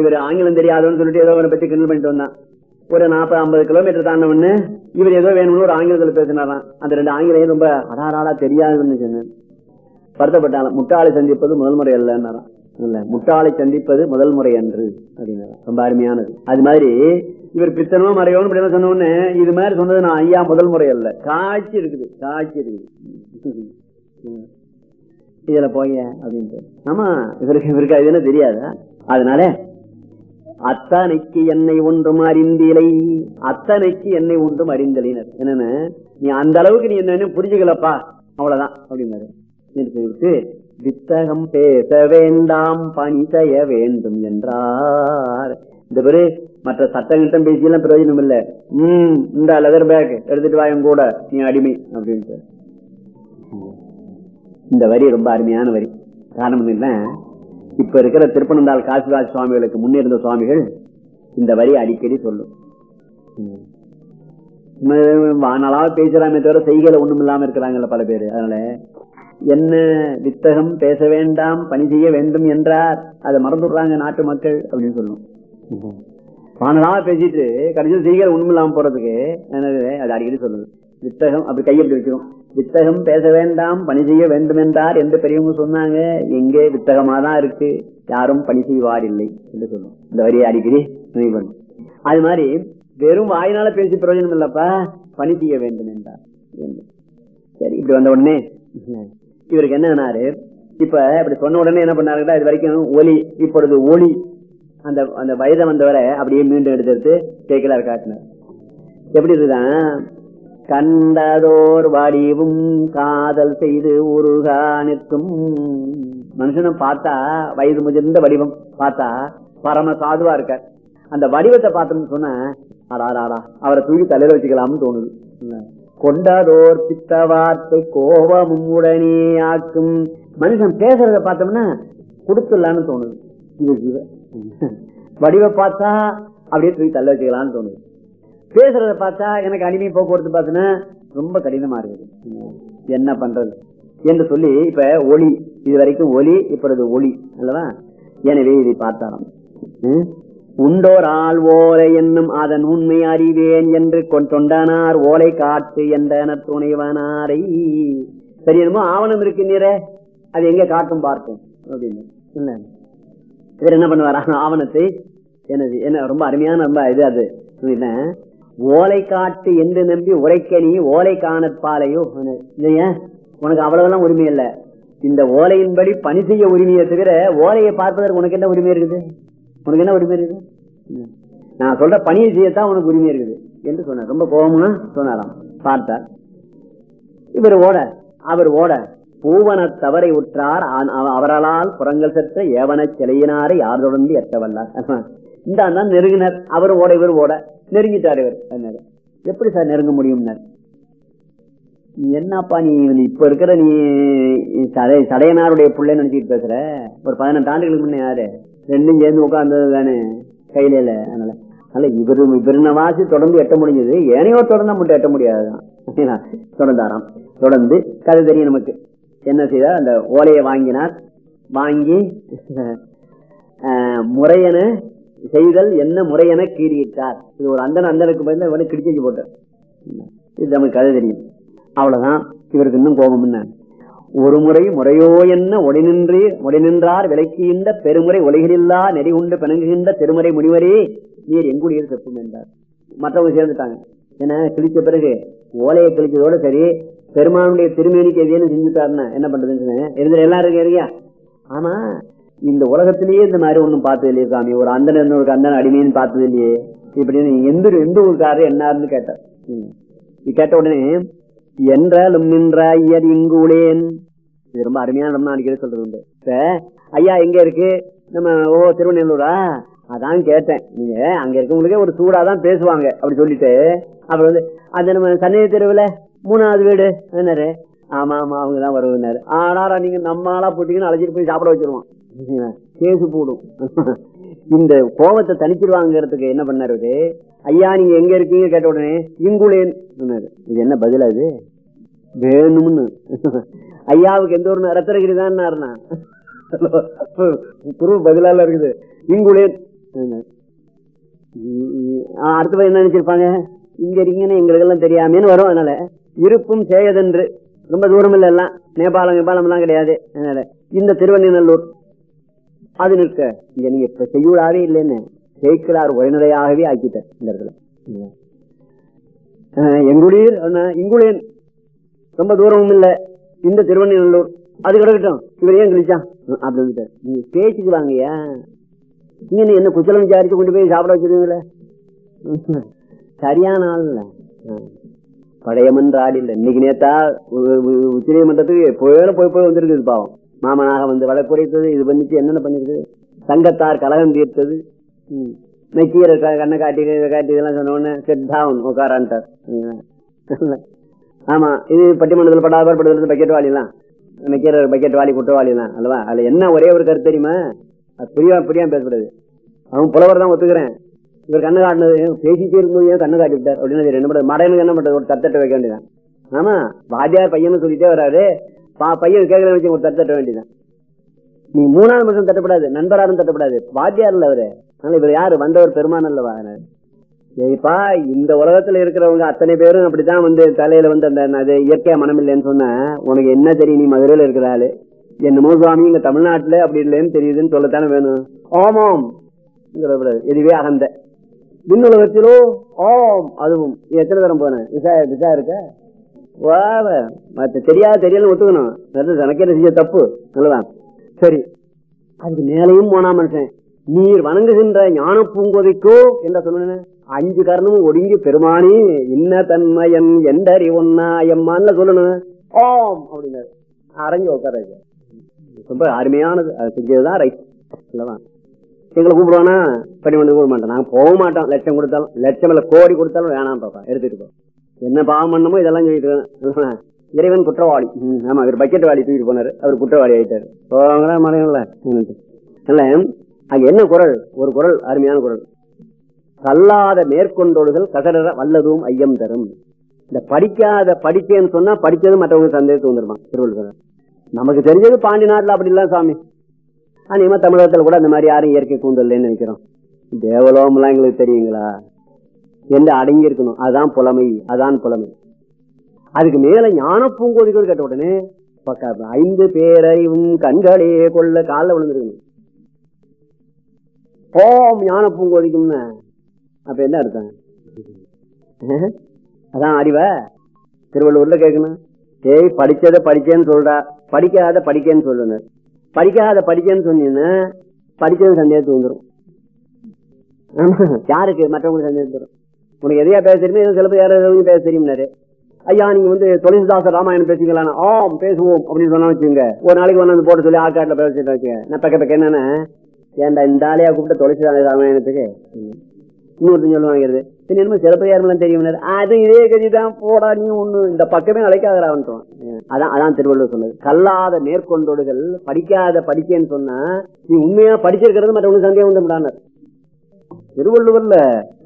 இவர் ஆங்கிலம் தெரியாதுன்னு சொல்லிட்டு ஏதோ அவரை பத்தி கிண்டல் பண்ணிட்டு வந்தான். ஒரு நாற்பது ஐம்பது கிலோமீட்டர் தாண்ட ஒண்ணு இவர் ஏதோ வேணும்னு ஒரு ஆங்கிலத்தில் பேசினாராம். அந்த ரெண்டு ஆங்கிலேயும் ரொம்ப அடாராடா தெரியாதுன்னு சொன்னேன் வருத்தப்பட்டாலும் முட்டாளை சந்திப்பது முதல் முறை அல்லன்னாராம். இல்ல முட்டாளை சந்திப்பது முதல் முறை அன்று அப்படின்னா ரொம்ப அருமையானது. அது மாதிரி இவர் பித்தனோ மறையோன்னு இப்படி எல்லாம் சொன்ன உடனே இது மாதிரி சொன்னது நான் ஐயா முதல் முறை அல்ல. காட்சி இருக்குது காட்சி இருக்குது. இதுல போய அப்படின்ட்டு. ஆமா இவருக்கு இவருக்கு அது என்ன தெரியாதா? அதனால அத்தனைக்கு என்னை ஒன்றும் அறிந்திலை. அத்தனைக்கு என்னை ஒன்றும் அறிந்தலினர் என்னன்னு? நீ அந்த அளவுக்கு நீ என்ன புரிஞ்சுக்கலப்பா. அவ்வளவுதான் அப்படின்னாரு. சொல்லிட்டு வித்தகம் பேச வேண்டாம் பணி செய்ய வேண்டும் என்றார். இந்த பேரு மற்ற சட்டங்கிட்டம் பேசியெல்லாம் பிரயோஜனம் இல்ல. உம் இந்த லெதர் பேக் எடுத்துட்டு வாயும் கூட. நீ அடிமை அப்படின்ட்டு. இந்த வரி ரொம்ப அருமையான வரி. காரணம் என்ன இப்ப இருக்கிற திருப்பனந்தாள் காசிராஜ் சுவாமிகளுக்கு முன்னிருந்த சுவாமிகள் இந்த வரி அடிக்கடி சொல்லும். வானலாக பேசுறாமே தவிர செய்களை ஒண்ணும் இல்லாம இருக்கிறாங்கல்ல பல பேர். அதனால என்ன வித்தகம் பேச வேண்டாம் பணி செய்ய வேண்டும் என்றார். அதை மறந்துடுறாங்க நாட்டு மக்கள் அப்படின்னு சொல்லும். வானலாக பேசிட்டு கடைசியில் செய்கிற ஒண்ணும் இல்லாம போறதுக்கு அது அடிக்கடி சொல்லுது. வித்தகம் அப்படி கையெழுத்து வைக்கிறோம். வித்தகம் பேச வேண்டாம் பணி செய்ய வேண்டும் என்றார் எந்த பெரியவங்க சொன்னாங்க. எங்கே வித்தகமா தான் இருக்கு. யாரும் பணி செய்வார் இல்லை என்று சொல்லுவோம் இந்த வரியை அடிக்கடி நினைவு அது மாதிரி வெறும் வாயினால பேசி பிரயோஜனம் இல்லப்பா. பணி செய்ய வேண்டும் என்றார் சரி இப்படி வந்த உடனே இவருக்கு என்னன்னாரு இப்ப இப்படி சொன்ன உடனே என்ன பண்ணாருன்னா இது வரைக்கும் ஒலி இப்பொழுது ஒளி அந்த அந்த வயதை வந்தவரை அப்படியே மீண்டும் எடுத்து எடுத்து கேட்கலாரு காட்டினார். எப்படி இருக்குதான்? கண்டதோர் வடிவும் காதல் செய்து உருகா நிற்கும். மனுஷனை பார்த்தா வயது முதிர்ந்த வடிவம். பார்த்தா பரம சாதுவா இருக்க அந்த வடிவத்தை பார்த்தோம்னு சொன்ன ஆடாடா அவரை தூக்கி தலையில வச்சுக்கலாம்னு தோணுது. கொண்டதோர் பித்த வார்த்தை கோபமும் உடனே ஆக்கும். மனுஷன் பேசுறத பார்த்தோம்னா கொடுத்துடலான்னு தோணுது. வடிவை பார்த்தா அப்படியே தூக்கி தள்ள வச்சுக்கலாம்னு தோணுது. பேசுறத பார்த்தா எனக்கு அடிமை போக்குவரத்து பார்த்தீங்கன்னா ரொம்ப கடினமா இருக்குது. என்ன பண்றது? என்று சொல்லி இப்ப ஒளி இது வரைக்கும் ஒளி இப்பொழுது ஒளி அல்லவா? எனவே இதை பார்த்தாராம் உண்டோர் ஆள் ஓலை என்னும் அதன் உண்மை அறிவேன் என்று கொண்டனார் ஓலை காட்டு என்ற துணைவனாரை. சரி என்னமோ ஆவணம் இருக்கு நீரே அது எங்க காட்டும் பார்க்கும் அப்படின்னு. இல்ல இவர் என்ன பண்ணுவார்? ஆவணத்தை என்னது என்ன ரொம்ப அருமையான ரொம்ப இது அது. ஓலை காட்டு என்று நம்பி உரைக்க நீ ஓலை காணற்பாலையோ இல்லையா? உனக்கு அவ்வளவுலாம் உரிமை இல்ல. இந்த ஓலையின்படி பணி செய்ய உரிமையை தவிர ஓலையை பார்ப்பதற்கு உனக்கு என்ன உரிமை இருக்குது? உனக்கு என்ன உரிமை இருக்குது? நான் சொல்ற பணியை செய்யத்தான் உனக்கு உரிமை இருக்குது என்று சொன்னார். ரொம்ப கோபமா சொன்னாராம். பார்த்தார். இவர் ஓட அவர் ஓட. பூவன தவறை உற்றார் அவரால் புறங்கள் சற்ற ஏவன சிலையினாரை யார் தொடர்ந்து எட்ட வல்லார்? இந்த நெருங்கினர். அவர் ஓட இவர் ஓட. நெருங்கிட்டார் இவர். எப்படி சார் நெருங்க முடியும் என்னப்பா நீ இப்ப இருக்கிற நீ சடை சடையனாருடைய பிள்ளைன்னு நினைச்சிட்டு பேசுற. ஒரு பதினெட்டு ஆண்டுகளுக்கு முன்னே யாரு? ரெண்டும் சேர்ந்து உட்கார்ந்தது தானே கையில அதனால. அதனால இவரு இவருன வாசி தொடர்ந்து எட்ட முடிஞ்சது. ஏனையோ தொடர்ந்தா மட்டும் எட்ட முடியாதுதான். தொடர்ந்தாராம். தொடர்ந்து கதை தெரியும் நமக்கு. என்ன செய்தார்? அந்த ஓலையை வாங்கினார். வாங்கி முறையென செய்தல் என்ன முறையென கீறியிட்டார். இது ஒரு அந்தன அந்தனுக்கு பதில் இவனை கிடிச்சு போட்டார். இது நமக்கு கதை தெரியும். அவ்வளவுதான். இவருக்கு இன்னும் கோபம் என்ன? ஒரு முறை முறையோ என்ன? உடைநின்று உடைநின்றார் விலக்கின்ற பெருமுறை ஒளிகளில்லா நெறி உண்டு பிணங்குகின்ற திருமுறை முனிவரே நீர் எங்குடியர் செப்பும் என்றார். மற்றவங்க சேர்ந்துட்டாங்க. ஏன்னா கிழிச்ச பிறகு ஓலையை கிழிச்சதோட சரி பெருமானுடைய திருமேனிக்கு எதையும் செஞ்சுட்டாருன்னா என்ன பண்றதுன்னு இருந்த எல்லாரும் இருக்கியா ஆமா. இந்த உலகத்திலேயே இந்த மாதிரி ஒன்றும் பார்த்தது இல்லையே சாமி. ஒரு அந்தன ஒரு அந்தன் அடிமைன்னு பார்த்தது இல்லையே இப்படின்னு எந்த எந்த ஊருக்காரர் என்னாருன்னு கேட்டார். கேட்ட உடனே என்றாலும் நின்ற ஐயர் இங்குளேன் இது ரொம்ப அருமையான அடிக்கடி சொல்றது உண்டு. ஐயா எங்க இருக்கு? நம்ம ஓ திருவண்ணூரா அதான் கேட்டேன். நீங்க அங்க இருக்கவங்களுக்கே ஒரு சூடாதான் பேசுவாங்க. அப்படி சொல்லிட்டு அப்புறம் வந்து அந்த நம்ம சன்னதி தெருவில் மூணாவது வீடு. என்னரு ஆமா ஆமா அவங்கதான் வருவனாரு ஆனாரா நீங்க நம்ம ஆளா போட்டீங்கன்னு அழைச்சிட்டு போய் சாப்பிட வச்சிருவான் கேசு போடும். இந்த கோபத்தை தனிச்சிருவாங்கிறதுக்கு என்ன பண்ணாரு ஐயா நீங்க எங்க இருக்கீங்க? கேட்ட உடனே இங்குளேன் இது என்ன பதில் அது வேணும்னு. ஐயாவுக்கு எந்த ஒரு ரத்தனகிரி தான் குரு பதிலால இருக்குது. இங்குளேன் அடுத்த என்ன நினைச்சிருப்பாங்க? இங்க இருக்கீங்கன்னு எங்களுக்கு எல்லாம் தெரியாமேன்னு வரும் அதனால. இருப்பும் செய்யதென்று ரொம்ப தூரம் இல்லை எல்லாம். நேபாளம் நேபாளம் எல்லாம் கிடையாது அதனால. இந்த திருவண்ணிநல்லூர் அது நிற்க இங்க நீங்க இப்ப செய்யூடாவே இல்லைன்னு ஜெயிக்கிறார் உரைநடையாகவே ஆக்கிட்டார் இந்த இடத்துல. எங்குளிர் இங்குளேன் ரொம்ப தூரமும் இல்ல. இந்த திருவண்ணூர் அது கிடக்கட்டும். இவர் ஏன் கழிச்சான் அப்படின்னு நீங்க பேசிக்கலாங்கய்யா நீங்க என்ன குச்சலம் விசாரிச்சு கொண்டு போய் சாப்பிட வச்சிருவீங்களே சரியான ஆள் இல்ல. பழையமன்ற ஆள் இல்லை. இன்னைக்கு நேத்தா உச்ச நீதிமன்றத்துக்கு போய் போய் போய் வந்திருக்குது பாவம். மாமனாக வந்து வழக்குறைத்தது இது பண்ணிச்சு என்னென்ன பண்ணிருக்கு? சங்கத்தார் கலகம் தீர்த்தது. நக்கீரர் கண்ணை காட்டி காட்டி இதெல்லாம் சொன்ன உடனே செட் டவுன் உட்காரான்ட்டார் ஆமா இது பட்டிமன்றத்தில் படாத படுத்துறது பக்கெட் வாலிலாம் நக்கீரர் பக்கெட் வாலி குற்றவாளிலாம் அல்லவா? அதுல என்ன ஒரே ஒரு கருத்து தெரியுமா? அது புரியா புரியாம பேசக்கூடாது அவன் புலவர் தான் ஒத்துக்கிறேன். இவர் கண்ணு காட்டினது பேசிட்டே இருக்கும்போது ஏன் கண்ணு காட்டி விட்டார்? அப்படின்னு என்ன பண்ணுறது மடையனுக்கு என்ன பண்றது? ஒரு தத்தட்ட வைக்க வேண்டியதான் ஆமா வாத்தியார் பையன் சொல்லிட்டே வராரு. பையன் கேட்கறத வச்சு ஒரு தத்தட்ட வேண்டியதான் நீ மூணாவது மனுஷன் தட்டப்படாது நண்பராரும் தட்டப்படாது. வாத்தியார் இல்ல அவரு. அதனால இவர் யாரு? வந்தவர் பெருமான் அல்லவா? சரிப்பா இந்த உலகத்துல இருக்கிறவங்க அத்தனை பேரும் அப்படித்தான் வந்து தலையில வந்து அந்த அது இயற்கையா மனம் இல்லைன்னு சொன்ன உனக்கு என்ன தெரியும்? நீ மதுரையில இருக்கிற ஆளு. என்னமோ சுவாமி இங்க தமிழ்நாட்டுல அப்படி இல்லைன்னு தெரியுதுன்னு சொல்லத்தானே வேணும். ஆமாம். எதுவே அகந்த. விண்ணுலகத்திலோ ஆம் அதுவும். எத்தனை தரம் போனேன் விசா விசா இருக்க? தெரியாது தெரியல ஒத்துக்கணும். எனக்கு செஞ்ச தப்பு? நல்லதான் சரி அதுக்கு மேலையும் போனா மனுஷன். நீர் வணங்குகின்ற ஞான பூங்கோதைக்கோ என்ன சொன்ன அஞ்சு கரணமும் ஒடுங்கி பெருமானி இன்ன தன்மயன் எண்டறி ஒன்னா எம்மான்னு சொல்லணும்? ஓம் அப்படின்னாரு. அரைஞ்சு உட்கார ரொம்ப அருமையானது. அது செஞ்சதுதான் ரைட் இல்லதான் எங்களை கூப்பிடுவானா? வந்து கூப்பிட மாட்டோம் நாங்க போக மாட்டோம் லட்சம் கொடுத்தாலும் லட்சம் இல்ல கோடி கொடுத்தாலும் வேணாம் பாப்பா எடுத்துட்டு போ. என்ன பாவம் பண்ணமோ இதெல்லாம் சொல்லிட்டு இறைவன் குற்றவாளி. ஆமா இவர் பக்கெட் வாடி தூக்கிட்டு போனாரு. அவர் குற்றவாளி ஆயிட்டாரு. போங்களா மலையங்கள இல்ல அங்க என்ன குரல்? ஒரு குரல் அருமையான குரல். கல்லாத மேற்கொண்டோடுகள் கசடர வல்லதும் ஐயம் தரும். இந்த படிக்காத படிச்சேன்னு சொன்னா படிச்சது மற்றவங்க சந்தேகத்து வந்துருமா திருவள்ளுவர் நமக்கு தெரிஞ்சது பாண்டி நாட்டுல அப்படி இல்ல சாமி. அநேகமா தமிழகத்துல கூட அந்த மாதிரி யாரும் இயற்கை கூந்தல்னு நினைக்கிறோம். தேவலோகம்லாம் எங்களுக்கு தெரியுங்களா? என்று அடங்கி இருக்கணும் அதான் புலமை. அதான் புலமை. அதுக்கு மேல ஞான பூங்கோதிகள் கேட்ட உடனே ஐந்து பேரையும் கண்களே கொள்ள காலில் விழுந்துருக்கணும். போம் ஞான பூங்கோதிக்கும்னு அப்ப என்ன அர்த்தம்? அதான் அறிவ. திருவள்ளூர்ல கேட்கணும். ஏய் படிச்சத படிச்சேன்னு சொல்றா. படிக்காத படிக்கன்னு சொல்லணும் படிக்காத படிக்கன்னு சொன்னீங்கன்னா படிச்சது சந்தேகத்துக்கு வந்துடும் யாருக்கு? மற்றவங்களுக்கு சந்தேகம் தரும் உனக்கு எதையா பேச தெரியுமோ சில பேர் யாராவது பேச தெரியும்னாரு. ஐயா நீங்க வந்து துளசிதாசர் ராமாயணம் பேசுவீங்களா ஆம் பேசுவோம் அப்படின்னு சொன்னா வச்சுங்க ஒரு நாளைக்கு வந்து போட்டு சொல்லி ஆக்காட்டுல பேசிட்டு வச்சுங்க நான் பக்க பக்க என்னன்னா ஏன்டா இந்த ஆளையா கூப்பிட்ட துளசிதாசர் ராமாயணத்துக்கு? இன்னொருத்தன் சொல்லுவாங்கிறது என்னமோ சிலப்பையாரெல்லாம் தெரியும் அது இதே கதிதான் போடா நீ ஒண்ணு இந்த பக்கமே அழைக்காதரான் அதான் அதான் திருவள்ளுவர் சொன்னது. கல்லாத மேற்கொண்டோடுகள் படிக்காத படிக்கேன்னு சொன்னா நீ உண்மையா படிச்சிருக்கிறது மற்றவங்களுக்கு சந்தேகம் வந்து திருவள்ளுவர்ல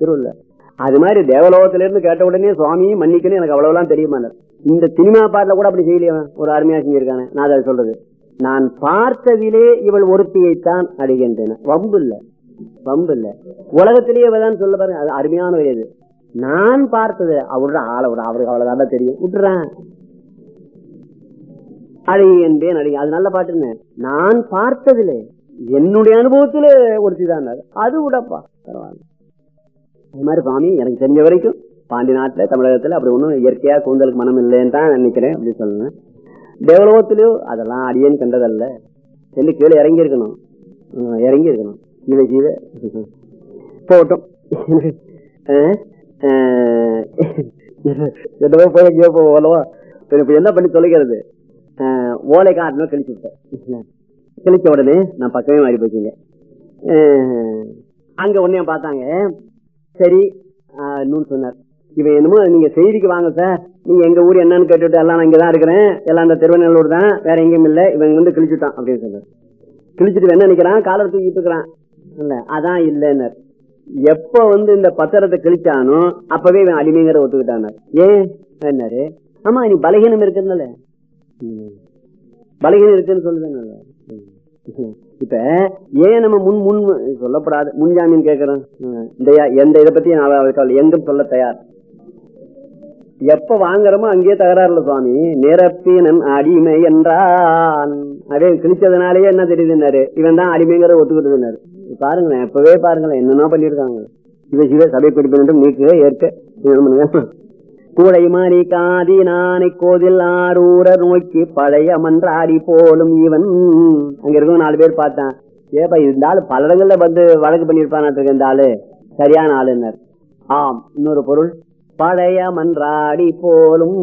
திருவள்ளுவர். அது மாதிரி தேவலோகத்தில இருந்து கேட்ட உடனே சுவாமி மன்னிக்கணும் எனக்கு அவ்வளவுலாம் தெரியுமா இந்த சினிமா பாட்டுல கூட அப்படி செய்யலையா ஒரு அருமையா செஞ்சிருக்கானே. நான் அதை சொல்றது. நான் பார்த்ததிலே இவள் ஒருத்தியைத்தான் அடைகின்றன. வம்பு இல்ல. வம்பு இல்ல. உலகத்திலேயே தான் சொல்ல பாருங்க. அது அருமையான வயது நான் பார்த்தது அவரோட ஆள விட அவருக்கு அவ்வளவுதான் தெரியும். விட்டுறேன். அழகி என்பேன் அழகி அது நல்ல பாட்டுன்னு நான் பார்த்ததிலே என்னுடைய அனுபவத்திலே ஒருத்தி தான் அது விடப்பா பரவாயில்ல. அது மாதிரி சுவாமி எனக்கு தெரிஞ்ச வரைக்கும் பாண்டி நாட்டில் தமிழகத்தில் அப்படி ஒன்றும் இயற்கையாக கூந்தலுக்கு மனம் இல்லைன்னு தான் நினைக்கிறேன் அப்படின்னு சொல்லுவேன் தேவலோகத்திலயோ அதெல்லாம் அடியேன்னு கண்டதல்ல. சென்று கீழே இறங்கி இருக்கணும். இறங்கி இருக்கணும். இதை கீழே போட்டோம் போய் எங்கேயோ போவலவா இப்போ என்ன பண்ணி தொலைக்கிறது? ஓலை காட்டணும் கழிச்சு விட்டேன். கழிச்ச உடனே நான் பக்கமே மாறி போச்சுங்க அங்கே உடனே பார்த்தாங்க. சரி. சொன்னார். இவன் என்னமோ நீங்க செய்திக்கு வாங்க சார் நீங்க எங்க ஊர் என்னன்னு கேட்டுட்டு எல்லாம் நான் இங்கதான் இருக்கிறேன். எல்லாம் அந்த திருவண்ணூர் தான். வேற எங்கேயும் இல்ல. இவன் வந்து கிழிச்சுட்டான் அப்படின்னு சொன்னார். கிழிச்சிட்டு என்ன நினைக்கிறான் காலர் தூக்கிட்டு இருக்கிறான் இல்ல அதான் இல்லைன்னார். எப்ப வந்து இந்த பத்திரத்தை கிழிச்சானோ அப்பவே இவன் அடிமைங்கிற ஒத்துக்கிட்டான் ஏன்? என்னாரு ஆமா நீ பலகீனம் இருக்குதுனால பலகீனம் இருக்குன்னு சொல்லுதுனால இப்ப ஏன் நம்ம முன் முன் சொல்லப்படாது. முன் ஜாமீன் கேட்கிறோம் இந்த எந்த இதை பத்தி நான் எங்கும் சொல்ல தயார். எப்ப வாங்குறோமோ அங்கேயே தகராறுல சுவாமி. நிரப்பினன் அடிமை என்றான். அதே கிழிச்சதுனாலயே என்ன தெரியுதுன்னாரு இவன் தான் அடிமைங்கிற ஒத்துக்கிட்டதுனாரு பாருங்களேன் எப்பவே பாருங்களேன் என்னென்ன பண்ணிருக்காங்க சிவ சிவ சபை குறிப்பிட்டு நீக்கு ஏற்க. கூடை மாறி காதி நானை கோதில் ஆரூர நோக்கி பழைய மன்றாடி போலும் இவன். அங்க இருக்கவங்க நாலு பேர் பார்த்தான் ஏப்பா இருந்தாலும் பல இடங்கள்ல வந்து வழக்கு பண்ணிருப்பான் இந்த ஆளு. சரியான ஆளுநர் ஆம் இன்னொரு பொருள் பழைய மன்றாடி போலும்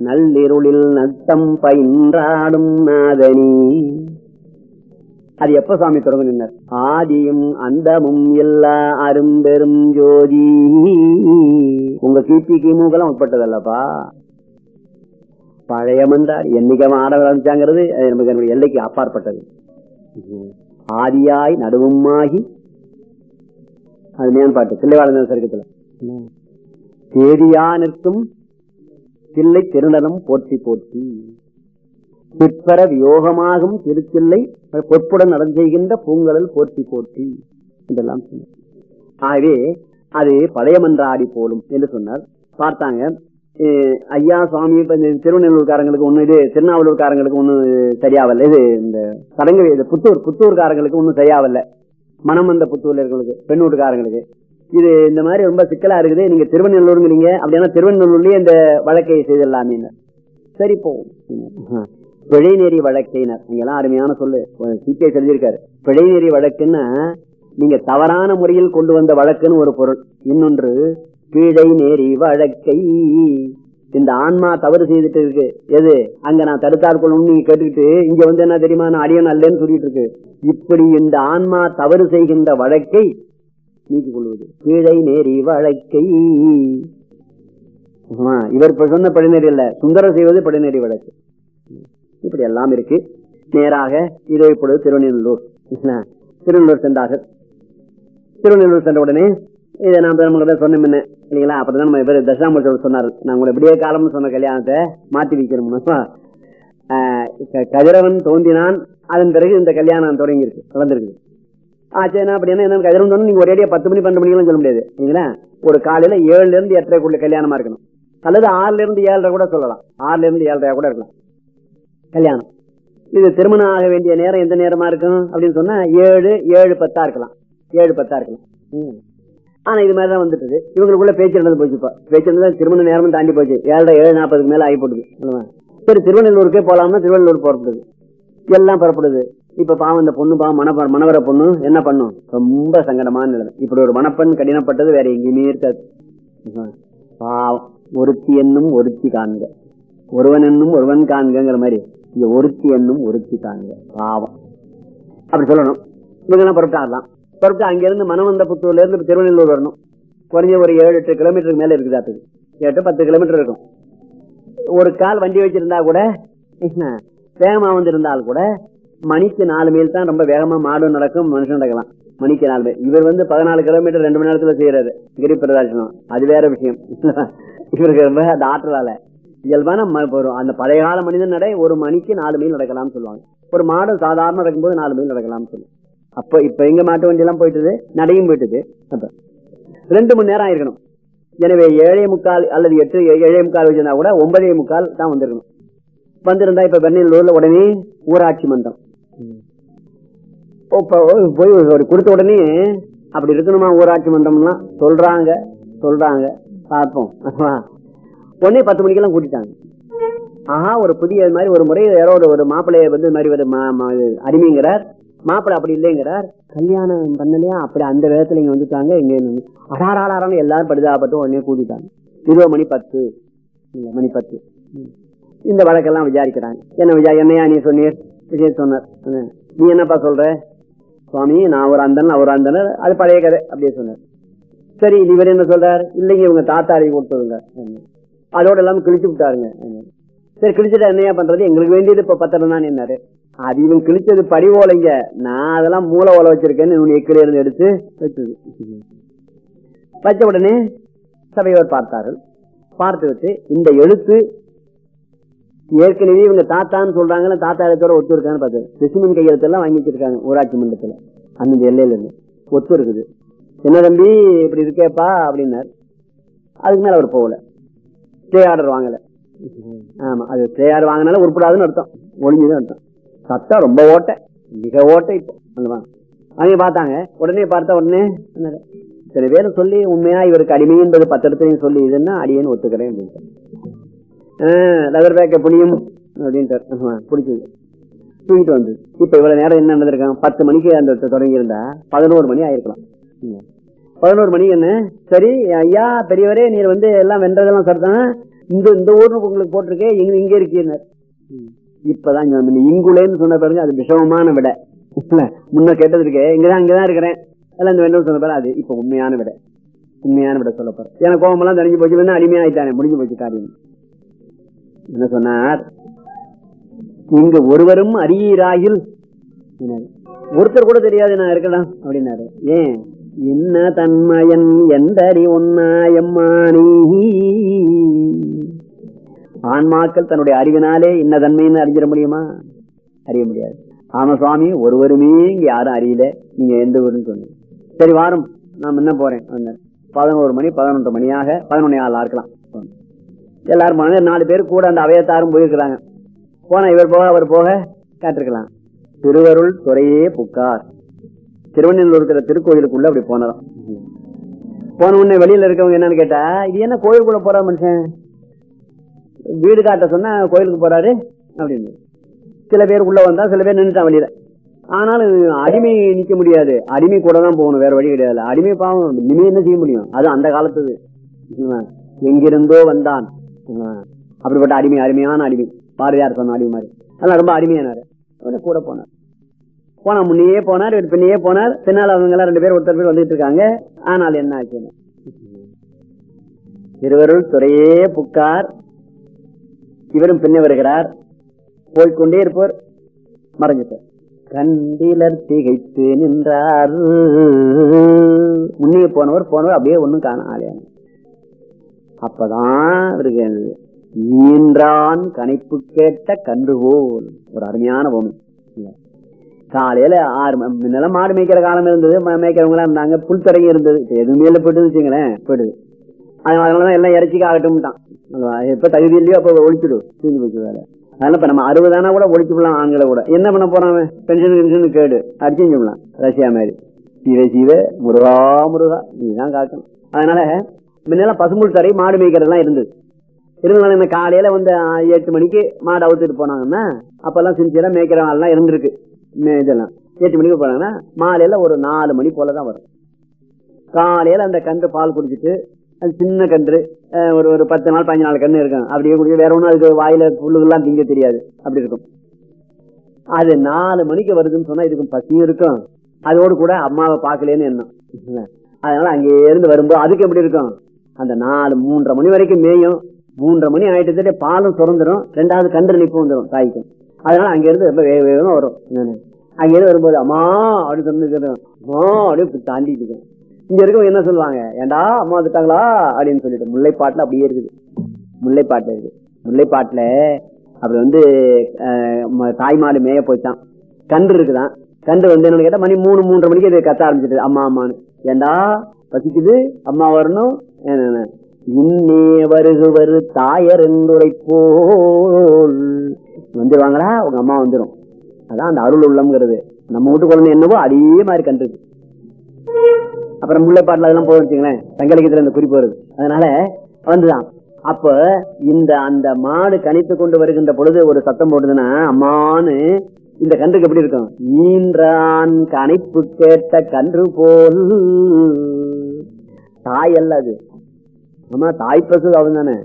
நள்ளிருளில் நத்தம் பயின்றாடும் நாதனி. அது எப்ப சாமி தொடங்க நின்னர்? ஆதியும் அந்தமும் எல்லா அரும்பெரும் ஜோதி. உங்க கீர்த்தி கிமுகெல்லாம் உட்பட்டதல்லப்பா. பழைய மந்தார் என்னைக்கு ஆட ஆரம்பிச்சாங்கிறது நமக்கு என்னுடைய எல்லைக்கு அப்பாற்பட்டது. ஆதியாய் நடுவுமாகி அது மேன் பாட்டு தில்லைவாழந்த சருக்கத்துல தேதியா நிற்கும் தில்லை திருநலம் போற்றி போற்றி. பிற்பர வியோகமாகும் திருச்சில்லை பொற்புடன் நடந்தெய்கின்ற பூங்கலல் போற்றி போற்றி இதெல்லாம் ஆகவே அது பழைய மன்றாடி போலும் என்று சொன்னார். பார்த்தாங்க ஐயா சுவாமி திருநெல்லூர்காரங்களுக்கு ஒண்ணு இது திருநாவலூர்காரங்களுக்கு ஒண்ணு சரியாவல்ல. இது இந்த சடங்கு இது புத்தூர் புத்தூர்காரங்களுக்கு ஒன்னும் சரியாவல்ல. மனம் வந்த புத்தூர்ல இருக்கிறவங்களுக்கு பெண்ணூட்டுக்காரங்களுக்கு. இது இந்த மாதிரி ரொம்ப சிக்கலா இருக்குது. நீங்க திருவண்ணூருங்கிறீங்க அப்படின்னா திருவண்ணூர்லயே இந்த வழக்கை செய்திடலாமே சரி போவோம். பிழைநெறி வழக்கினர். நீங்கெல்லாம் அருமையான சொல்லு. சிபிஐ சொல்லியிருக்காரு. பிழைநெறி வழக்குன்னா நீங்க தவறான முறையில் கொண்டு வந்த வழக்குன்னு ஒரு பொருள். இன்னொன்று பிழை நெறி வழக்கை. இந்த ஆன்மா தவறு செய்துட்டு இருக்கு. எது? அங்க நான் தடுத்தார் கொள்ளணும் நீங்க கேட்டுக்கிட்டு இங்க வந்து என்ன தெரியுமா? நான் அடியன் அல்லன்னு சொல்லிட்டு இருக்கு. இப்படி இந்த ஆன்மா தவறு செய்கின்ற வழக்கை நீக்கிக் கொள்வது. பிழை நெறி வழக்கை. இவர் சொன்ன படிநெறி இல்ல சுந்தரம் செய்வது படிநெறி வழக்கு. இப்படி எல்லாம் இருக்கு. நேராக இதோ இப்பொழுது திருநெல்லூர். திருநெல்லூர் சென்றார்கள். திருவண்ணூர் சென்ற உடனே இதை நான் பெருமக்கிட்ட சொன்னேன் என்ன? இல்லைங்களா? அப்புறம் நம்ம பேர் தசாமூர்த்தி சொன்னார் நான் உங்களை விடிய காலம்னு சொன்ன கல்யாணத்தை மாற்றி வைக்கணும். கதிரவன் தோன்றினான். அதன் பிறகு இந்த கல்யாணம் தொடங்கியிருக்கு. இருக்கு நடந்திருக்கு ஆச்சுன்னா அப்படின்னா என்ன கதிரவன் தோணும் நீங்க ஒரேடியா பத்து மணி பன்னெண்டு மணிக்கெல்லாம் சொல்ல முடியாது. இல்லைங்களா? ஒரு காலையில ஏழுல இருந்து எட்டரைக்குள்ள கல்யாணமா இருக்கணும். அல்லது ஆறுல இருந்து ஏழரை கூட சொல்லலாம். ஆறுல இருந்து ஏழரை கூட இருக்கலாம். கல்யாணம். இது திருமணம் ஆக வேண்டிய நேரம் எந்த நேரமா இருக்கும்? அப்படின்னு சொன்னா ஏழு ஏழு பத்தா இருக்கலாம். ஏழு பத்தா இருக்கலாம். ஆனா இது மாதிரிதான் வந்துட்டு இவங்களுக்குள்ள பேச்சு நடந்து போச்சுப்பா பேச்சு நடந்தா திருமண நேரமும் தாண்டி போச்சு. ஏழரை ஏழு நாற்பதுக்கு மேல ஆகி போடுது சரி திருவண்ணூருக்கே போலாம்னா திருவள்ளூர் புறப்படுது எல்லாம் புறப்படுது. இப்ப பாவம் இந்த பொண்ணு பாவம் மண மனவர பொண்ணு என்ன பண்ணும்? ரொம்ப சங்கடமான நிலைமை. இப்படி ஒரு மணப்பெண் கடினப்பட்டது வேற எங்கேயுமே இருக்காது. பாவம். ஒருத்தி என்னும் ஒருத்தி காண்க. ஒருவன் என்னும் ஒருவன் காண்கிற மாதிரி. இங்க ஒருத்தி என்னும் ஒருத்தி தாங்க. பாவம். அப்படி சொல்லணும். இவங்க எல்லாம் புறப்பட்டாடலாம் புறப்பட்டு அங்கிருந்து மனவந்த புத்தூர்ல இருந்து திருவண்ணூர் வரணும். குறைஞ்ச ஒரு ஏழு எட்டு கிலோமீட்டருக்கு மேல இருக்குது அது. எட்டு பத்து கிலோமீட்டர் இருக்கும். ஒரு கால் வண்டி வச்சிருந்தா கூட வேகமா வந்திருந்தால் கூட மணிக்கு நாலு மைல் தான் ரொம்ப வேகமா மாடும் நடக்கும் மனுஷன் நடக்கலாம். மணிக்கு நாலு மைல். இவர் வந்து பதினாலு கிலோமீட்டர் ரெண்டு மணி நேரத்துல செய்யறாரு கிரி பிரதாசனம் அது வேற விஷயம். இவருக்கு ரொம்ப அந்த ஆற்றலால. இயல்பான அந்த பழைய கால மனிதன் நடை ஒரு மணிக்கு நாலு மைல் நடக்கலாம்னு சொல்லுவாங்க. ஒரு மாடு சாதாரண நடக்கும்போது நாலு மைல் நடக்கலாம்னு சொல்லுவாங்க. அப்ப இப்ப எங்க மாட்டு வண்டி எல்லாம் போயிட்டு நடையும் போயிட்டு அப்ப ரெண்டு மணி நேரம் ஆயிருக்கணும். எனவே ஏழே முக்கால் அல்லது எட்டு ஏழே முக்கால் வச்சிருந்தா கூட ஒன்பதே முக்கால் தான் வந்திருக்கணும். வந்திருந்தா இப்ப வெண்ணூர்ல உடனே ஊராட்சி மன்றம். போய் ஒரு கொடுத்த உடனே அப்படி இருக்கணுமா ஊராட்சி மன்றம்லாம்? சொல்றாங்க சொல்றாங்க. பார்ப்போம். உடனே பத்து மணிக்கெல்லாம் கூட்டிட்டாங்க. ஆஹா ஒரு புதிய மாதிரி ஒரு முறை யாரோ ஒரு மாப்பிள்ளைய வந்து மாதிரி ஒரு அடிமைங்கிறார். மாப்பிள்ளை அப்படி இல்லைங்கிறார். கல்யாணம் பண்ணலையா? அப்படி அந்த விதத்துல இங்க வந்துட்டாங்க. இங்க அடாராடாரான்னு எல்லாரும் பரிதாபப்பட்டு உடனே கூட்டிட்டாங்க. இருபது மணி பத்து. மணி பத்து. இந்த வழக்கெல்லாம் விசாரிக்கிறாங்க. என்ன விஜா என்னையா நீ சொன்னீர் விஜய் சொன்னார். நீ என்னப்பா சொல்ற? சுவாமி நான் ஒரு அந்தன் அவர் அந்தனர் அது பழைய கதை அப்படியே சொன்னார். சரி இவர் என்ன சொல்றாரு? இல்லைங்க இவங்க தாத்தாரி கொடுத்ததுங்க அதோட எல்லாம் கிழிச்சு விட்டாருங்க. சரி கிழிச்சுட்டா என்னையா பண்றது? எங்களுக்கு வேண்டியது இப்ப பத்திரம் என்னாரு. அது இவன் கிழிச்சது படி ஓலைங்க. நான் அதெல்லாம் மூளை ஓலை வச்சிருக்கேன்னு எக்கில இருந்து எடுத்து வச்சது. வச்ச உடனே சபையோர் பார்த்தார்கள். பார்த்து விட்டு இந்த எழுத்து ஏற்கனவே இவங்க தாத்தான்னு சொல்றாங்கல்ல தாத்தா இடத்தோட ஒத்து இருக்கான்னு பார்த்தது ஸ்பெசிமன் கையெழுத்தெல்லாம் வாங்கி வச்சிருக்காங்க ஊராட்சி மன்றத்துல. அந்த எல்லையில இருந்து. ஒத்து இருக்குது. என்ன தம்பி இப்படி இருக்கேப்பா அப்படின்னாரு. அதுக்கு மேல அவர் போகல. ஸ்டே ஆர்டர் வாங்கல. ஆமா அது ஸ்டே ஆர்டர் வாங்கினாலும் உருப்படாதுன்னு அர்த்தம். ஒளிஞ்சுதான் அர்த்தம். சத்தம் ரொம்ப ஓட்டை மிக ஓட்டை இப்போ அல்லவா அவங்க பார்த்தாங்க. உடனே பார்த்தா உடனே என்னது, சில பேர் சொல்லி உண்மையா இவருக்கு அடிமை என்பது பத்திரத்தையும் சொல்லி இதுன்னா அடியேன்னு ஒத்துக்கிறேன் அப்படின்ட்டு லெதர் பேக்கை புனியும் அப்படின்ட்டு பிடிச்சது. தூக்கிட்டு வந்து இப்ப இவ்வளவு நேரம் என்ன நடந்திருக்கான்? பத்து மணிக்கு அந்த தொடங்கி இருந்தா பதினோரு மணி ஆயிருக்கலாம். ம். பதினோரு மணிக்கு என்ன? சரி ஐயா பெரியவரே நீர் வந்து எல்லாம் வென்றதெல்லாம் சரிதான். இந்த இந்த ஊர்னு உங்களுக்கு போட்டிருக்கே இங்க இங்க இருக்கீங்க இப்பதான் இங்குலேன்னு சொன்ன பிறகு அது விஷமமான விட. இல்ல, முன்ன கேட்டது இருக்கே. இங்கதான் இங்கதான் இருக்கிறேன். எல்லாம் இந்த வெண்டல் சொன்ன பிறகு அது இப்ப உண்மையான விட. உண்மையான விட சொல்ல போறேன். எனக்கு கோபமெல்லாம் தெரிஞ்சு போச்சு. அடிமையாயிட்டானே முடிஞ்சு போச்சு காரியம். என்ன சொன்னார்? இங்கு ஒருவரும் அறியீராயில். ஒருத்தர் கூட தெரியாது நான் இருக்கலாம் அப்படின்னாரு. ஏன்? என்ன தன்மயன் எந்தறி ஒன்னாயம்மானி ஆன்மாக்கள் தன்னுடைய அறிவினாலே இன்ன தன்மைன்னு அறிஞ்சிட முடியுமா? அறிய முடியாது. ஆமா சுவாமி ஒருவருமே இங்க யாரும் அறியல. நீங்க எந்த ஊருன்னு சொன்னீங்க சரி வாரம். நான் என்ன போறேன். பதினோரு மணி பதினொன்று மணியாக பதினொன்னே ஆள் இருக்கலாம் எல்லாரும் போனாங்க. நாலு பேர் கூட அந்த அவையத்தாரும் போயிருக்கிறாங்க. போனா இவர் போக அவர் போக கேட்டிருக்கலாம். திருவருள் துறையே புக்கார். திருவண்ணூர் இருக்கிற திருக்கோயிலுக்குள்ள அப்படி போனதாம் போன உடனே வெளியில இருக்கவங்க என்னன்னு கேட்டா இது என்ன கோயிலுக்குள்ள போற மனுஷன்? வீடு காட்ட சொன்னா கோயிலுக்கு போறாரு அப்படின்னு. சில பேர் உள்ள வந்தா சில பேர் நின்றுட்டான் வெளியில. ஆனாலும் அடிமை நிக்க முடியாது. அடிமை கூட தான் போகணும் வேற வழி கிடையாது. அடிமை பாவம் இனிமே என்ன செய்ய முடியும்? அது அந்த காலத்துது. எங்கிருந்தோ வந்தான். அப்படிப்பட்ட அடிமை அருமையான அடிமை. பாரதியார் சொன்ன அடிமை மாதிரி. அதெல்லாம் ரொம்ப அடிமையானாரு கூட போனார். போனா முன்னையே போனார் இவர் பின்னையே போனார். பின்னால் அவங்க எல்லாம் ரெண்டு பேர் ஒருத்தர் பேர் வந்துட்டு இருக்காங்க. ஆனால் என்ன ஆச்சுன்னு? இருவருள் துறையே புக்கார். இவரும் பின்ன வருகிறார். போய்க்கொண்டே இருப்பவர் மறைஞ்சிட்டார். கண்டிலர் திகைத்து நின்றார். முன்னே போனவர் போனவர் அப்படியே ஒண்ணும் காண ஆலையான அப்பதான் இவருக்கு ஈன்றான் கணிப்பு கேட்ட கன்றுகோல் ஒரு அருமையான பொம்மை. காலையில ஆறு முன்னெல்லாம் மாடு மேய்க்கிற காலம் இருந்தது மேய்க்கிறவங்களாம் இருந்தாங்க புல்தரையும் இருந்தது. எதுவுமே இல்லை போயிட்டு வச்சுங்களேன் போயிடுது. அது- அதனாலதான் எல்லாம் இறைச்சிக்கு ஆகட்டும்ட்டான் எப்ப தகுதி இல்லையோ அப்ப ஒழிச்சிடும் தூங்கி போச்சு வேலை அதனால இப்ப நம்ம அறுபதானா கூட ஒழிச்சு விடலாம் ஆண்களை கூட. என்ன பண்ண போறான் பென்ஷன் பென்ஷன் கேடு. அடிச்சு ரஷ்யா மாதிரி. சீவ சீவ முருகா முருகா. இதுதான் காக்கணும் அதனால முன்னெல்லாம் பசும்புல் தரை மாடு மேய்க்கிறதெல்லாம் இருந்தது. இருந்தாலும் என்ன காலையில வந்து எட்டு மணிக்கு மாடு அவுத்துட்டு போனாங்கன்னா அப்பெல்லாம் சின்சியரா மேய்க்கிற ஆள்லாம் இருந்திருக்கு. இதெல்லாம். எட்டு மணிக்கு போனாங்கன்னா மாலையில ஒரு நாலு மணி போலதான் வரும். காலையில அந்த கன்று பால் குடிச்சிட்டு அது சின்ன கன்று ஒரு ஒரு பத்து நாள் பதினஞ்சு நாள் கன்று இருக்கும். அப்படியே குடிச்சு வேற ஒன்றும் அதுக்கு வாயில புல்லுகள்லாம் திங்க தெரியாது. அப்படி இருக்கும். அது நாலு மணிக்கு வருதுன்னு சொன்னா இதுக்கும் பசியும் இருக்கும். அதோடு கூட அம்மாவை பார்க்கலேன்னு எண்ணம். அதனால அங்கே இருந்து வரும்போது அதுக்கு எப்படி இருக்கும்? அந்த நாலு மூன்றரை மணி வரைக்கும் மேயும். மூன்றரை மணி ஆயிட்டு பாலும் சுரந்துடும் ரெண்டாவது கன்று நிப்பு வந்துடும் தாய்க்கும். அதனால அங்க இருந்து ரொம்ப வேக வேகமா வரும். என்னன்னு. அங்க இருந்து வரும்போது அம்மா அப்படி சொன்னு அம்மா அப்படியே தாண்டிட்டு இருக்கேன். இங்க இருக்கவங்க என்ன சொல்லுவாங்க? ஏண்டா அம்மா வந்துட்டாங்களா? அப்படின்னு சொல்லிட்டு முல்லைப்பாட்டுல அப்படியே இருக்குது. முல்லைப்பாட்டுல இருக்கு முல்லைப்பாட்டுல அப்படி வந்து ம- தாய்மாடு மேய போயிட்டான். கன்று இருக்குதான். கன்று வந்து என்னன்னு கேட்டா மணி மூணு மூன்றரை மணிக்கு இது கத்த ஆரம்பிச்சிட்டு அம்மா அம்மான்னு. ஏண்டா பசிக்குது? அம்மா வரணும். இன்னே வருகுவர் தாயர் என்றுரை போல். வந்துருவாங்களா? உங்க அம்மா வந்துடும் அதான் அந்த அருள் உள்ளம்ங்கிறது. நம்ம வீட்டு குழந்தை என்னவோ அதே மாதிரி கன்று அப்புறம் முல்லைப்பாட்டில் அதெல்லாம் போய் வச்சுங்களேன் தங்கலிக்கத்துல இந்த குறிப்பு வருது. அதனால வந்துதான். அப்ப இந்த அந்த மாடு கணித்து கொண்டு வருகின்ற பொழுது ஒரு சத்தம் போடுதுன்னா அம்மானு இந்த கன்றுக்கு எப்படி இருக்கும்? ஈன்றான் கணிப்பு கேட்ட கன்று போல். தாய் அல்ல அது. ஆமா தாய் பசு அவன் தானே.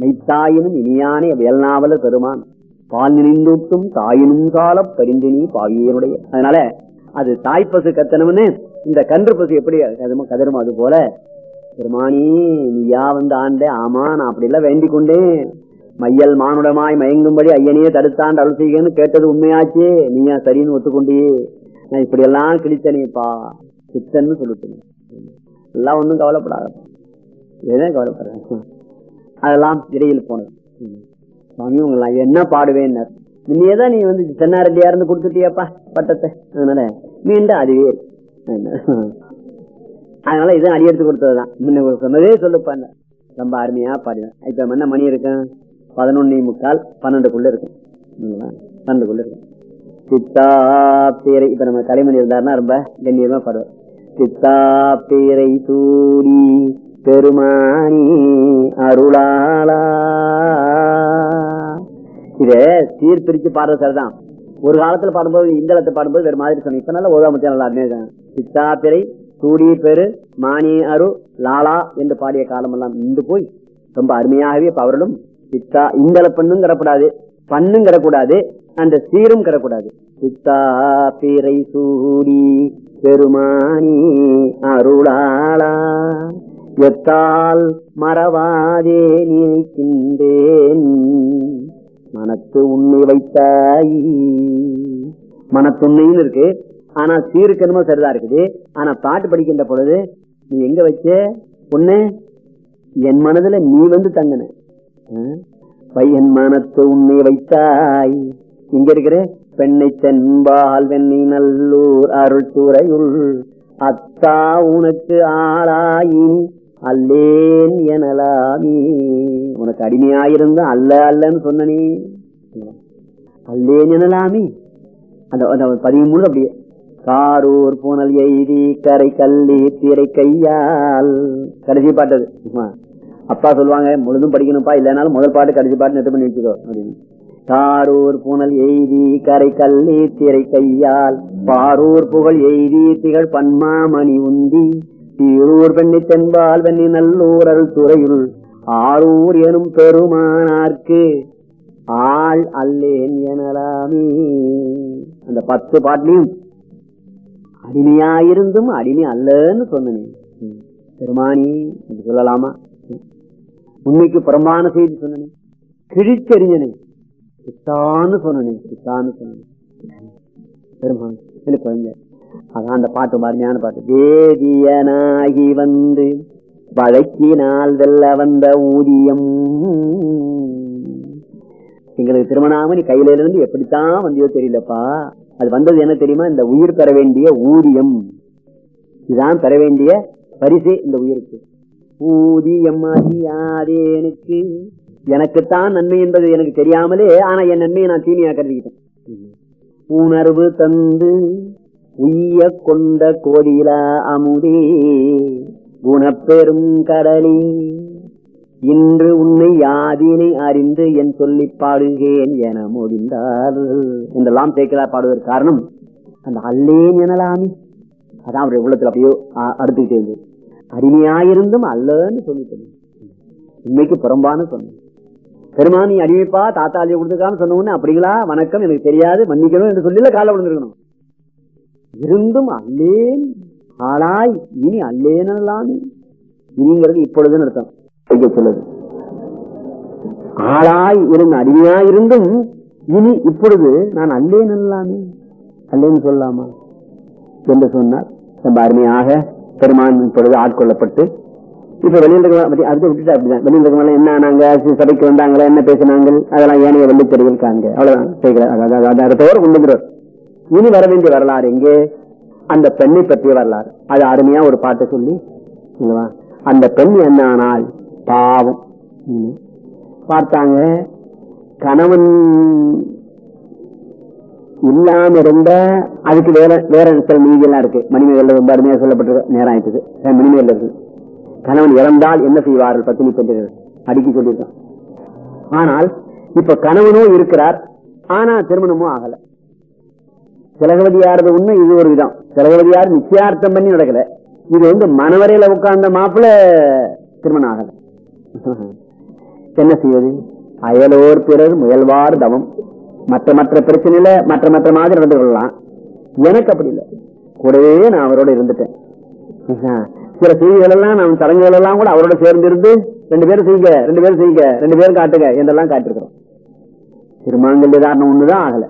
மெய்த்தாயினும் இனியானே வேல்நாவல பெருமான். பால் நினைந்தூட்டும் தாயினும் கால பரிந்தினி பாவியனுடைய. அதனால அது தாய் பசு கத்தனம்னு இந்த கன்று பசு எப்படி கதரும் அது போல. பெருமானி நீயா வந்து ஆண்டே ஆமா நான் அப்படி எல்லாம் வேண்டிக் கொண்டேன். மையல் மானுடமாய் மயங்கும்படி ஐயனையே தடுத்தான் அருள் செய்கன்னு கேட்டது உண்மையாச்சு. நீயா சரின்னு ஒத்துக்கொண்டியே. நான் இப்படி எல்லாம் கிழித்தனேப்பா சித்தன்னு சொல்லிட்டேன். எல்லாம் ஒன்றும் கவலைப்படாத எதுவும் கவலைப்படுறேன் அதெல்லாம் இடையில் போனது. ம். சுவாமி உங்களை என்ன பாடுவேன் நீதான் நீ வந்து தென்னாரடியா இருந்து கொடுத்துட்டியாப்பா பட்டத்தை. அதனால மீண்டும் அதுவே. அதனால இது அடியெடுத்து கொடுத்ததுதான். முன்ன சொன்னதே சொல்லுப்பாங்க ரொம்ப அருமையா பாடுவேன் இப்ப என்ன மணி இருக்கும் பதினொன்னே முக்கால் பன்னெண்டுக்குள்ள இருக்கும் பன்னெண்டுக்குள்ள இருக்கும் சித்தா இப்ப நம்ம கலைமணி இருந்தாருன்னா ரொம்ப கண்ணியமா பாடுவார். சித்தா பேரை சூடி பெருமானி அருளாளா. இத சீர் பிரிச்சு பாடுறது சரிதான். ஒரு காலத்துல பாடும்போது இந்தளத்தை பாடும்போது வேற மாதிரி சொன்னேன். இப்ப நல்லா ஓதாம நல்லா அருமையா இருக்காங்க. சித்தா பிறை சூடி பெரு மானி அரு லாலா என்று பாடிய காலமெல்லாம் இன்று போய் ரொம்ப அருமையாகவே இப்ப அவர்களும் சித்தா இந்தள பண்ணும் கிடக்கூடாது பண்ணும் கிடக்கூடாது அந்த சீரும் கிடக்கூடாது. சித்தா பிறை சூடி பெருமானி அருளாளா. எத்தால் மறவாதே நினைக்கின்றேன். மனத்து உன்னை வைத்தாய். மனத்துண்மைன்னு இருக்கு. ஆனா சீருக்கணுமோ என்னமோ சரிதான் இருக்குது. ஆனா பாட்டு படிக்கின்ற பொழுது நீ எங்க வச்ச? பொண்ணு என் மனதுல நீ வந்து தங்கின. பையன் மனத்து உன்னை வைத்தாய். இங்க இருக்கிற? பெண்ணை தென்பால் வெண்ணி நல்லூர் அருள் துறையுள். அத்தா உனக்கு ஆளாயின் அல்லேன் எனலாமி. உனக்கு அடிமையாயிருந்த அல்ல அல்லன்னு சொன்னனே அல்லேன் எனலாமி. அந்த அந்த பதிமூணு அப்படியே. காரூர் பூனல் எய்தி கரை கல்லி திரை கையால். கடைசி பாட்டது அப்பா சொல்லுவாங்க முழுதும் படிக்கணும்ப்பா இல்லைனாலும் முதல் பாட்டு கடைசி பாட்டு நெட்டு பண்ணி வச்சுக்கோ அப்படின்னு. காரூர் புனல் எய்தி கரை கல்லி திரை கையால். பாரூர் புகழ் எய்தி திகழ் பன்மாமணி உந்தி. சீரூர் பெண்ணி தென்பால் வெண்ணி நல்லூர் அருள் துறையுள் ஆரூர் எனும் பெருமானார்க்கு ஆள் அல்லேன் எனலாமே. அந்த பத்து பாட்டிலையும் அடிமையாயிருந்தும் அடிமை அல்லன்னு சொன்னேன். பெருமானி என்று சொல்லலாமா? உண்மைக்கு புறம்பான செய்தி சொன்னேன். கிழிச்செறிஞ்சனே. சித்தான்னு சொன்னேன் சித்தான்னு சொன்னேன். பெருமான் குழந்தை. அதான் அந்த பாட்டு மாதிரியான பாட்டு. வேதியனாகி வந்து வழக்கினால் வெல்ல வந்த ஊதியம். எங்களுக்கு திருமணாமணி கையில இருந்து எப்படித்தான் வந்தியோ தெரியலப்பா. அது வந்தது என்ன தெரியுமா? இந்த உயிர் பெற வேண்டிய ஊதியம். இதுதான் பெற வேண்டிய பரிசு இந்த உயிருக்கு. ஊதியம் அறியாதேனுக்கு எனக்குத்தான் நன்மை என்பது எனக்கு தெரியாமலே ஆனா என் நன்மையை நான் தீமையா கருதிக்கிட்டேன். உணர்வு தந்து உய்ய கொண்ட கோடிலா அமுதே குணப்பெரும் கடலே. இன்று உன்னை யாதினை அறிந்து என் சொல்லி பாடுகிறேன் என முடிந்தார் என்றெல்லாம் சேர்க்கிறார் பாடுவதற்கு காரணம் அந்த அல்லேன் எனலாமே. அதான் அவருடைய உள்ளத்தில் அப்படியோ அடுத்துக்கிட்டே இருந்தது அடிமையாயிருந்தும் அல்லன்னு சொல்லிட்டு உண்மைக்கு புறம்பான்னு சொன்னேன். பெருமானி அடிமைப்பா தாத்தாலியை கொடுத்துருக்கான்னு சொன்ன உடனே அப்படிங்களா? வணக்கம் எனக்கு தெரியாது மன்னிக்கணும் என்று சொல்லி காலை விழுந்திருக்கணும். இருந்தும் அல்லேன் ஆளாய் இனி அல்லேனலாமே இனிங்கிறது இப்பொழுதுன்னு அர்த்தம் சொல்லுது ஆளாய் இருந்த அடிமையாய் இருந்தும் இனி இப்பொழுது நான் அல்லேன் அல்லாமே அல்லேன்னு சொல்லலாமா என்று சொன்னார் ரொம்ப அருமையாக பெருமான் இப்பொழுது ஆட்கொள்ளப்பட்டு இப்ப வெளியில் இருக்க அதுக்கு விட்டுட்டு அப்படிதான் வெளியில் என்ன ஆனாங்க சபைக்கு வந்தாங்களா என்ன பேசினாங்க அதெல்லாம் ஏனைய வெள்ளித்தெருவில் காண்க அவ்வளவுதான் அதாவது- அதாவது அதை தவிர இனி வர வேண்டிய வரலாறு எங்கே? அந்த பெண்ணை பற்றிய வரலாறு. அது அருமையா ஒரு பாட்டை சொல்லி அந்த பெண் என்ன ஆனால் பாவம் பார்த்தாங்க கணவன் இல்லாம இருந்த அதுக்கு வேற வேற சில நீதி எல்லாம் இருக்கு. மணிமேகல்ல ரொம்ப அருமையா சொல்லப்பட்டிருக்கு நேரம் ஆயிட்டது. அஹ் மணிமேகல்ல இருக்கு கணவன் இறந்தால் என்ன செய்வார்கள்? பத்தினி பெண்கள் அடிக்க சொல்லியிருக்கான் ஆனால் இப்ப கணவனும் இருக்கிறார். ஆனா திருமணமும் ஆகல. திலகவதியாரது ஒண்ணு இது ஒரு விதம். திலகவதியார் நிச்சயார்த்தம் பண்ணி நடக்கல. இது வந்து மனவரையில உட்கார்ந்த மாப்பிள்ள திருமணம் ஆகல என்ன செய்வது? அயலோர் பிறர் முயல்வார் தவம். மற்ற மற்ற பிரச்சனையில மற்ற மற்ற மாதிரி நடந்து கொள்ளலாம் எனக்கு அப்படி இல்லை. கூடவே நான் அவரோட இருந்துட்டேன். சில செய்திகள் எல்லாம் நான் சடங்குகள் எல்லாம் கூட அவரோட சேர்ந்து இருந்து ரெண்டு பேரும் செய்யுங்க ரெண்டு பேரும் செய்யுங்க ரெண்டு பேரும் காட்டுங்க என்றெல்லாம் காட்டிருக்கிறோம் திருமாங்கல்ய தாரணம் ஒண்ணுதான் ஆகல.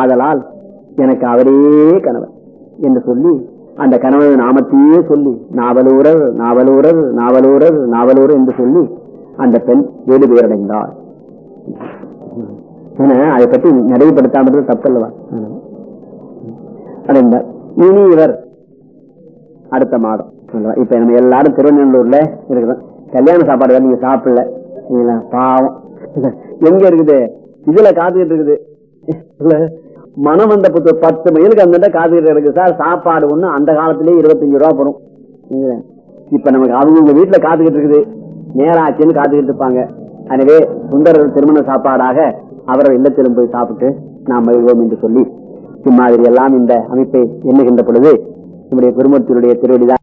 ஆதலால் எனக்கு அவரே கணவர் என்று சொல்லி அந்த கணவன் நாமத்தையே சொல்லி நாவலூரர் நாவலூரர் நாவலூரர் நாவலூரர் என்று சொல்லி அந்த பெண் வீடு பேரடைந்தார் ஏன்னா அதை பற்றி நிறைவுபடுத்தாமல் தப்பல்லவா அடைந்தார் இனி இவர் அடுத்த மாதம் இப்ப நம்ம எல்லாரும் திருவண்ணூர்ல இருக்கிறோம். கல்யாண சாப்பாடு நீங்க சாப்பிடல. பாவம். எங்க இருக்குது? இதுல காத்துக்கிட்டு இருக்குது. மனம் வந்த புத்து பத்து மைலுக்கு அந்த காத்துக்கிட்டு இருக்கு சார் சாப்பாடு ஒண்ணு அந்த காலத்திலேயே இருபத்தஞ்சு ரூபா போடும். இப்ப நமக்கு அவங்க வீட்டுல காத்துக்கிட்டு இருக்குது. நேராச்சுன்னு காத்துக்கிட்டு இருப்பாங்க. எனவே சுந்தரர் திருமண சாப்பாடாக அவரது இல்லத்திலும் போய் சாப்பிட்டு நாம் மகிழ்வோம் என்று சொல்லி இம்மாதிரி எல்லாம் இந்த அமைப்பை எண்ணுகின்ற பொழுது நம்முடைய குருமூர்த்தியுடைய திருவடிதான்